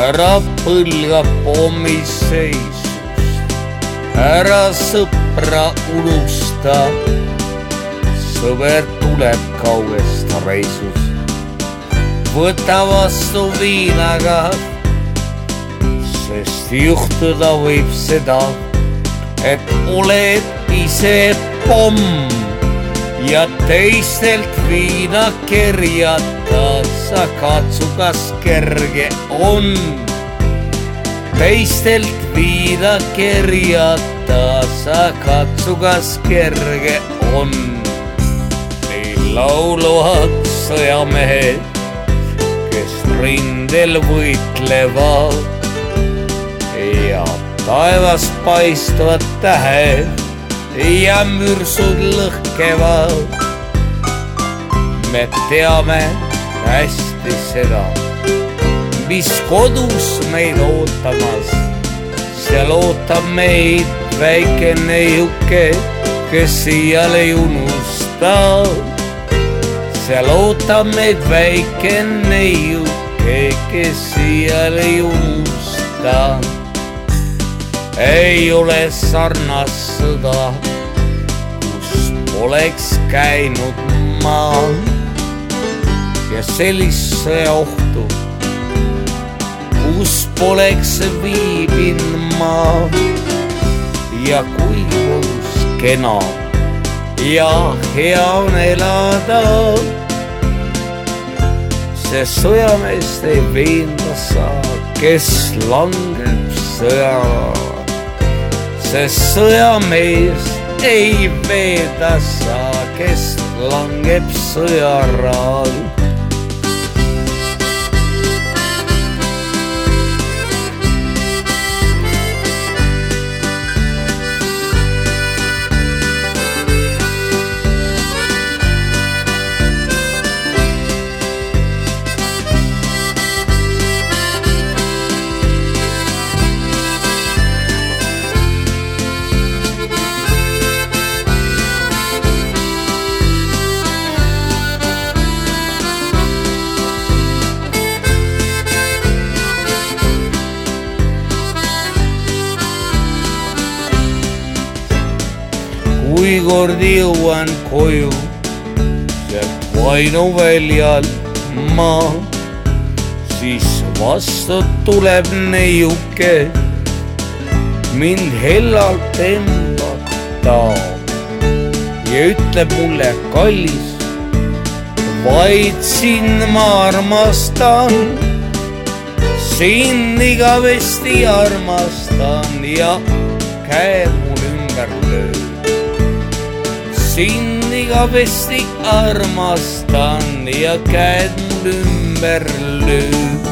ära põlga pommis seisust, ära sõpra unusta. sõber tuleb kaugest reisust, võta vastu viinaga, sest juhtuda võib seda, et oled ise pomm ja teistelt viina kerjata sa katsu, kas kerge on. teistelt viina kerjata sa katsu, kas kerge on. nii laulavad sõjamehed, kes rindel võitlevad ja taevas paistvad tähed ja mürsud lõhkevad. me teame hästi seda, mis kodus meid ootamas. seal ootab meid väike neiuke, kes iial ei unusta. seal ootab meid väike neiuke, kes iial ei unusta ei ole sarnast sõda, kus poleks käinud ma ja sellist sõjaohtu, kus poleks viibinud ma ja kui kodus kena ja hea on elada. see sõjameest ei veenda saa, kes langeb sõjale sest sõjameest ei veeda sa, kes langeb sõjarajal kui kord jõuan koju sealt Vaino väljal ma, siis vastu tuleb neiuke, mind hellalt tõmbata ja ütleb mulle, kallis, vaid sind ma armastan, sind igavesti armastan ja käed mul ümber lööb sind igavesti armastan ja käed mul ümber lööb.